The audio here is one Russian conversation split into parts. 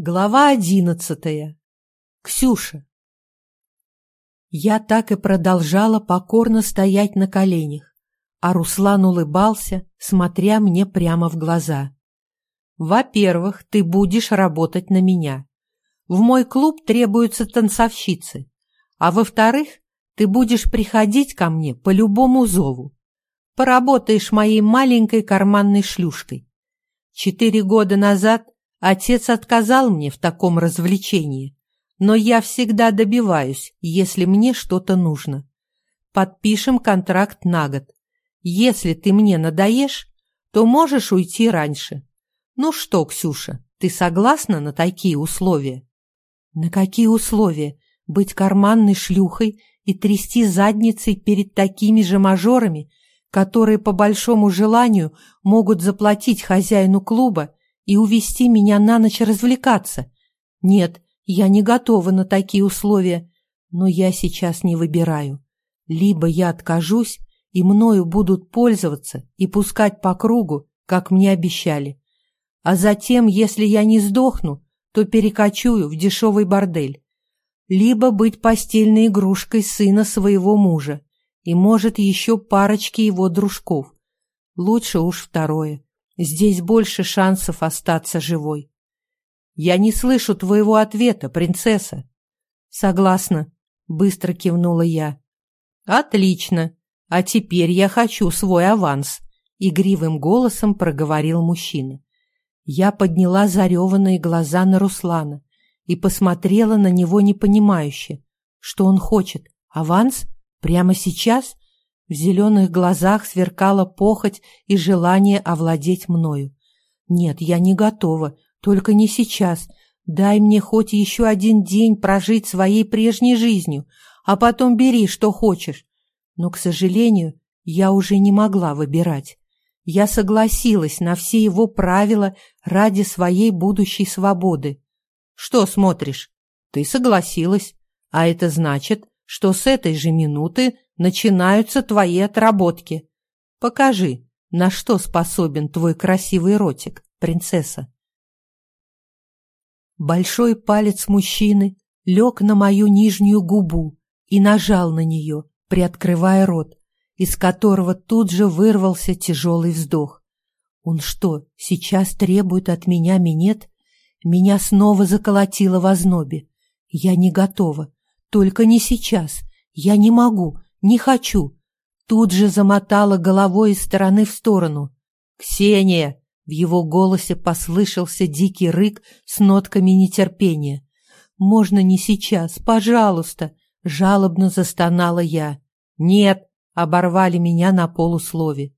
Глава одиннадцатая. Ксюша. Я так и продолжала покорно стоять на коленях, а Руслан улыбался, смотря мне прямо в глаза. «Во-первых, ты будешь работать на меня. В мой клуб требуются танцовщицы. А во-вторых, ты будешь приходить ко мне по любому зову. Поработаешь моей маленькой карманной шлюшкой. Четыре года назад Отец отказал мне в таком развлечении, но я всегда добиваюсь, если мне что-то нужно. Подпишем контракт на год. Если ты мне надоешь, то можешь уйти раньше. Ну что, Ксюша, ты согласна на такие условия? На какие условия? Быть карманной шлюхой и трясти задницей перед такими же мажорами, которые по большому желанию могут заплатить хозяину клуба и увести меня на ночь развлекаться. Нет, я не готова на такие условия, но я сейчас не выбираю. Либо я откажусь, и мною будут пользоваться и пускать по кругу, как мне обещали. А затем, если я не сдохну, то перекочую в дешевый бордель. Либо быть постельной игрушкой сына своего мужа и, может, еще парочки его дружков. Лучше уж второе. Здесь больше шансов остаться живой. Я не слышу твоего ответа, принцесса. Согласна, быстро кивнула я. Отлично. А теперь я хочу свой аванс, игривым голосом проговорил мужчина. Я подняла зареванные глаза на Руслана и посмотрела на него непонимающе. Что он хочет? Аванс? Прямо сейчас? В зеленых глазах сверкала похоть и желание овладеть мною. «Нет, я не готова, только не сейчас. Дай мне хоть еще один день прожить своей прежней жизнью, а потом бери, что хочешь». Но, к сожалению, я уже не могла выбирать. Я согласилась на все его правила ради своей будущей свободы. «Что смотришь? Ты согласилась, а это значит, что с этой же минуты начинаются твои отработки. Покажи, на что способен твой красивый ротик, принцесса. Большой палец мужчины лег на мою нижнюю губу и нажал на нее, приоткрывая рот, из которого тут же вырвался тяжелый вздох. Он что, сейчас требует от меня минет? Меня снова заколотило в ознобе. Я не готова. Только не сейчас. Я не могу. «Не хочу!» Тут же замотала головой из стороны в сторону. «Ксения!» В его голосе послышался дикий рык с нотками нетерпения. «Можно не сейчас, пожалуйста!» — жалобно застонала я. «Нет!» — оборвали меня на полуслове.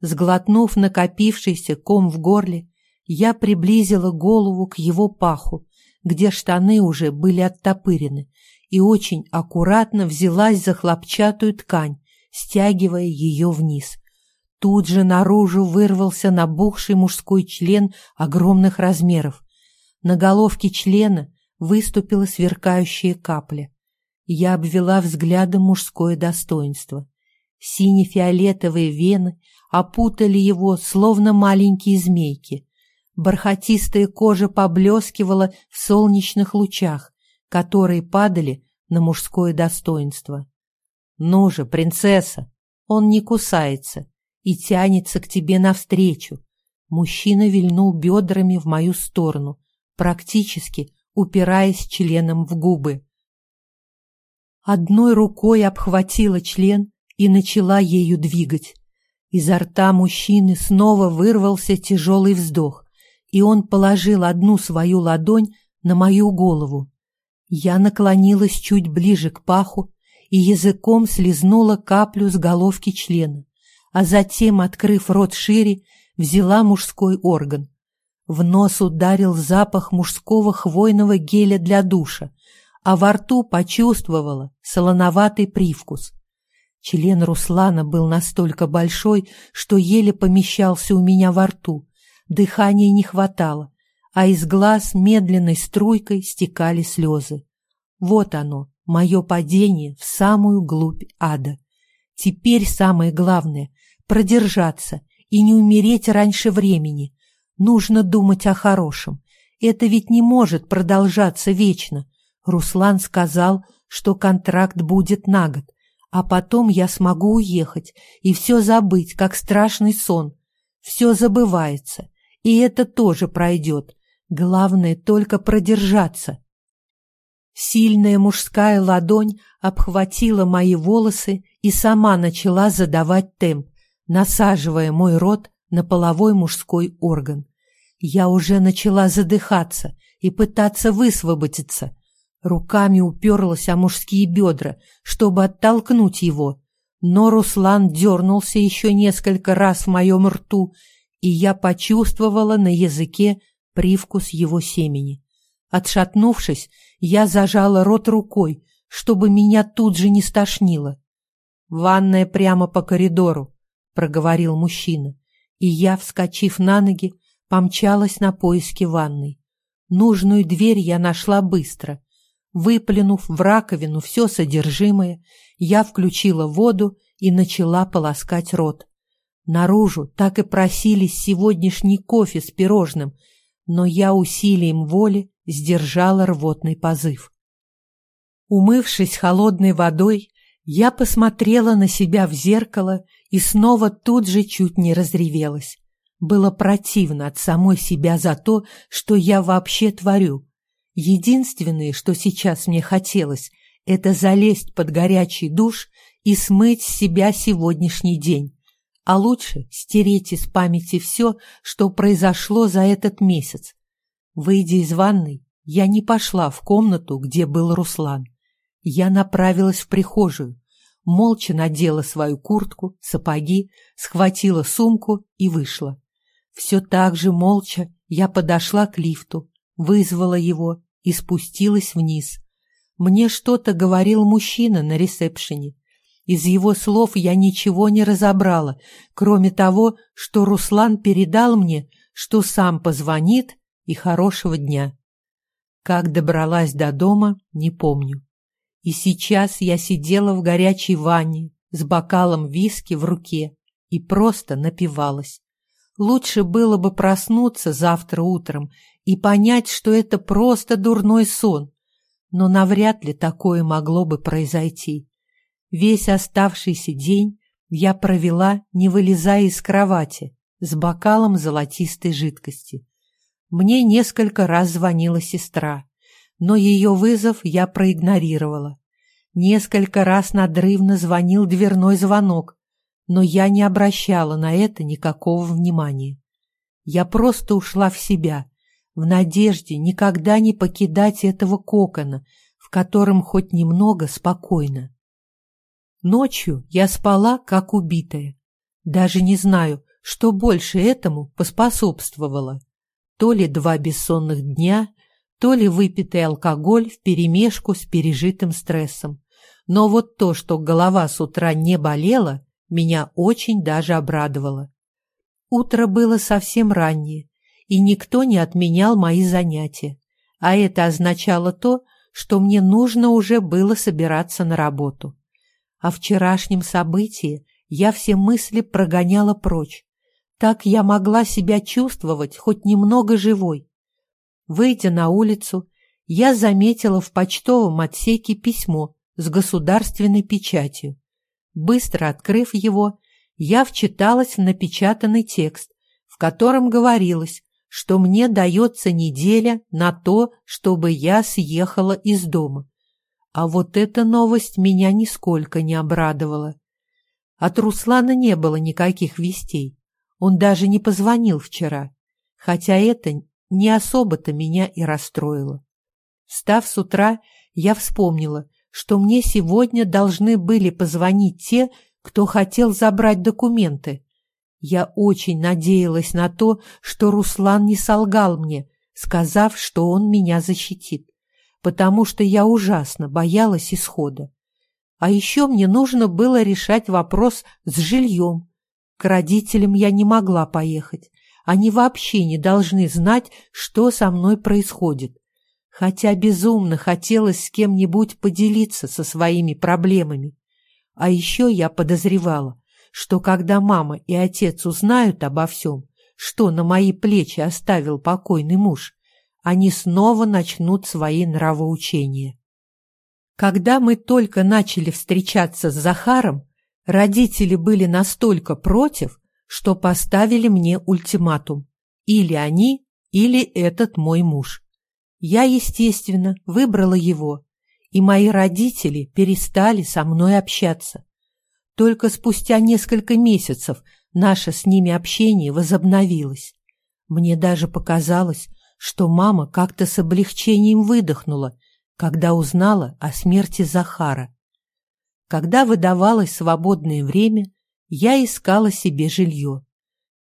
Сглотнув накопившийся ком в горле, я приблизила голову к его паху, где штаны уже были оттопырены, и очень аккуратно взялась за хлопчатую ткань, стягивая ее вниз. Тут же наружу вырвался набухший мужской член огромных размеров. На головке члена выступила сверкающая капля. Я обвела взглядом мужское достоинство. Сине-фиолетовые вены опутали его, словно маленькие змейки. Бархатистая кожа поблескивала в солнечных лучах, которые падали на мужское достоинство. «Ну же, принцесса, он не кусается и тянется к тебе навстречу». Мужчина вильнул бедрами в мою сторону, практически упираясь членом в губы. Одной рукой обхватила член и начала ею двигать. Изо рта мужчины снова вырвался тяжелый вздох, и он положил одну свою ладонь на мою голову. Я наклонилась чуть ближе к паху и языком слезнула каплю с головки члена, а затем, открыв рот шире, взяла мужской орган. В нос ударил запах мужского хвойного геля для душа, а во рту почувствовала солоноватый привкус. Член Руслана был настолько большой, что еле помещался у меня во рту. Дыхания не хватало, а из глаз медленной струйкой стекали слезы. Вот оно, мое падение в самую глубь ада. Теперь самое главное — продержаться и не умереть раньше времени. Нужно думать о хорошем. Это ведь не может продолжаться вечно. Руслан сказал, что контракт будет на год, а потом я смогу уехать и все забыть, как страшный сон. Все забывается, и это тоже пройдет. Главное только продержаться. Сильная мужская ладонь обхватила мои волосы и сама начала задавать темп, насаживая мой рот на половой мужской орган. Я уже начала задыхаться и пытаться высвободиться. Руками уперлась о мужские бедра, чтобы оттолкнуть его. Но Руслан дернулся еще несколько раз в моем рту, и я почувствовала на языке привкус его семени. Отшатнувшись, я зажала рот рукой, чтобы меня тут же не стошнило. «Ванная прямо по коридору», — проговорил мужчина, и я, вскочив на ноги, помчалась на поиски ванной. Нужную дверь я нашла быстро. Выплюнув в раковину все содержимое, я включила воду и начала полоскать рот. Наружу так и просились сегодняшний кофе с пирожным, но я усилием воли сдержала рвотный позыв. Умывшись холодной водой, я посмотрела на себя в зеркало и снова тут же чуть не разревелась. Было противно от самой себя за то, что я вообще творю. Единственное, что сейчас мне хотелось, это залезть под горячий душ и смыть с себя сегодняшний день. А лучше стереть из памяти все, что произошло за этот месяц. Выйдя из ванной, я не пошла в комнату, где был Руслан. Я направилась в прихожую, молча надела свою куртку, сапоги, схватила сумку и вышла. Все так же молча я подошла к лифту, вызвала его и спустилась вниз. Мне что-то говорил мужчина на ресепшене. Из его слов я ничего не разобрала, кроме того, что Руслан передал мне, что сам позвонит и хорошего дня. Как добралась до дома, не помню. И сейчас я сидела в горячей ванне с бокалом виски в руке и просто напивалась. Лучше было бы проснуться завтра утром и понять, что это просто дурной сон, но навряд ли такое могло бы произойти. Весь оставшийся день я провела, не вылезая из кровати, с бокалом золотистой жидкости. Мне несколько раз звонила сестра, но ее вызов я проигнорировала. Несколько раз надрывно звонил дверной звонок, но я не обращала на это никакого внимания. Я просто ушла в себя, в надежде никогда не покидать этого кокона, в котором хоть немного спокойно. Ночью я спала, как убитая. Даже не знаю, что больше этому поспособствовало то ли два бессонных дня, то ли выпитый алкоголь вперемешку с пережитым стрессом. Но вот то, что голова с утра не болела, меня очень даже обрадовало. Утро было совсем раннее, и никто не отменял мои занятия, а это означало то, что мне нужно уже было собираться на работу. О вчерашнем событии я все мысли прогоняла прочь, так я могла себя чувствовать хоть немного живой. Выйдя на улицу, я заметила в почтовом отсеке письмо с государственной печатью. Быстро открыв его, я вчиталась в напечатанный текст, в котором говорилось, что мне дается неделя на то, чтобы я съехала из дома. А вот эта новость меня нисколько не обрадовала. От Руслана не было никаких вестей. Он даже не позвонил вчера, хотя это не особо-то меня и расстроило. Встав с утра, я вспомнила, что мне сегодня должны были позвонить те, кто хотел забрать документы. Я очень надеялась на то, что Руслан не солгал мне, сказав, что он меня защитит, потому что я ужасно боялась исхода. А еще мне нужно было решать вопрос с жильем, к родителям я не могла поехать. Они вообще не должны знать, что со мной происходит. Хотя безумно хотелось с кем-нибудь поделиться со своими проблемами. А еще я подозревала, что когда мама и отец узнают обо всем, что на мои плечи оставил покойный муж, они снова начнут свои нравоучения. Когда мы только начали встречаться с Захаром, родители были настолько против, что поставили мне ультиматум. Или они, или этот мой муж. Я, естественно, выбрала его, и мои родители перестали со мной общаться. Только спустя несколько месяцев наше с ними общение возобновилось. Мне даже показалось, что мама как-то с облегчением выдохнула, когда узнала о смерти Захара. Когда выдавалось свободное время, я искала себе жилье.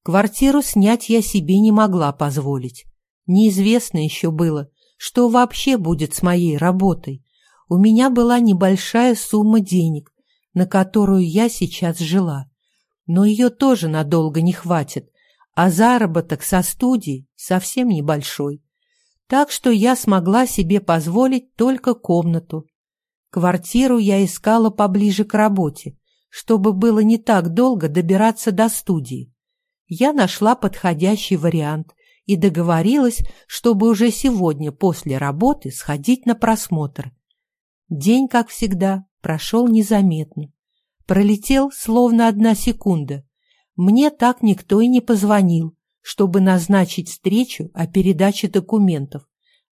Квартиру снять я себе не могла позволить. Неизвестно еще было, что вообще будет с моей работой. У меня была небольшая сумма денег, на которую я сейчас жила. Но ее тоже надолго не хватит, а заработок со студии совсем небольшой. Так что я смогла себе позволить только комнату. Квартиру я искала поближе к работе, чтобы было не так долго добираться до студии. Я нашла подходящий вариант и договорилась, чтобы уже сегодня после работы сходить на просмотр. День, как всегда, прошел незаметно. Пролетел словно одна секунда. Мне так никто и не позвонил, чтобы назначить встречу о передаче документов.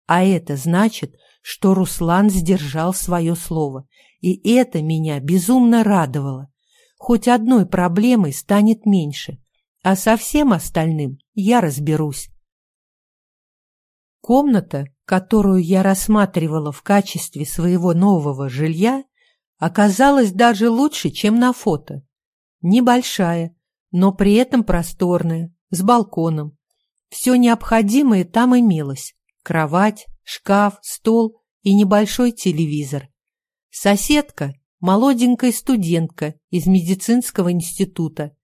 А это значит, что Руслан сдержал свое слово, и это меня безумно радовало. Хоть одной проблемой станет меньше, а со всем остальным я разберусь. Комната, которую я рассматривала в качестве своего нового жилья, оказалась даже лучше, чем на фото. Небольшая, но при этом просторная, с балконом. Все необходимое там имелось. Кровать, шкаф, стол и небольшой телевизор. Соседка – молоденькая студентка из медицинского института.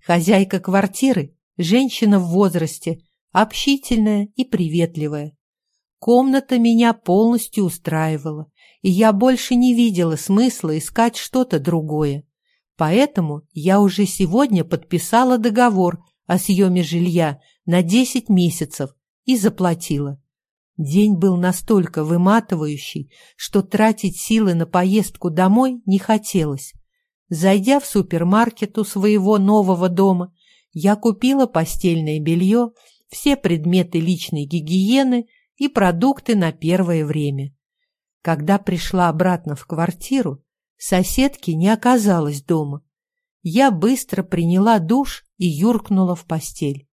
Хозяйка квартиры – женщина в возрасте, общительная и приветливая. Комната меня полностью устраивала, и я больше не видела смысла искать что-то другое. Поэтому я уже сегодня подписала договор о съеме жилья на 10 месяцев и заплатила. День был настолько выматывающий, что тратить силы на поездку домой не хотелось. Зайдя в супермаркет у своего нового дома, я купила постельное белье, все предметы личной гигиены и продукты на первое время. Когда пришла обратно в квартиру, соседки не оказалось дома. Я быстро приняла душ и юркнула в постель.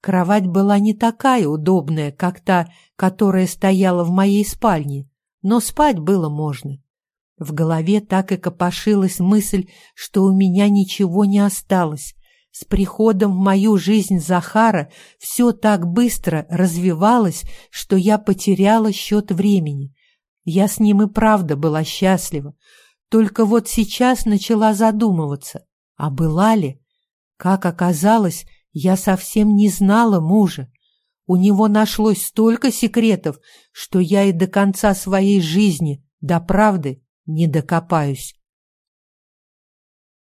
Кровать была не такая удобная, как та, которая стояла в моей спальне, но спать было можно. В голове так и копошилась мысль, что у меня ничего не осталось. С приходом в мою жизнь Захара все так быстро развивалось, что я потеряла счет времени. Я с ним и правда была счастлива. Только вот сейчас начала задумываться, а была ли? Как оказалось, я совсем не знала мужа. У него нашлось столько секретов, что я и до конца своей жизни до правды не докопаюсь.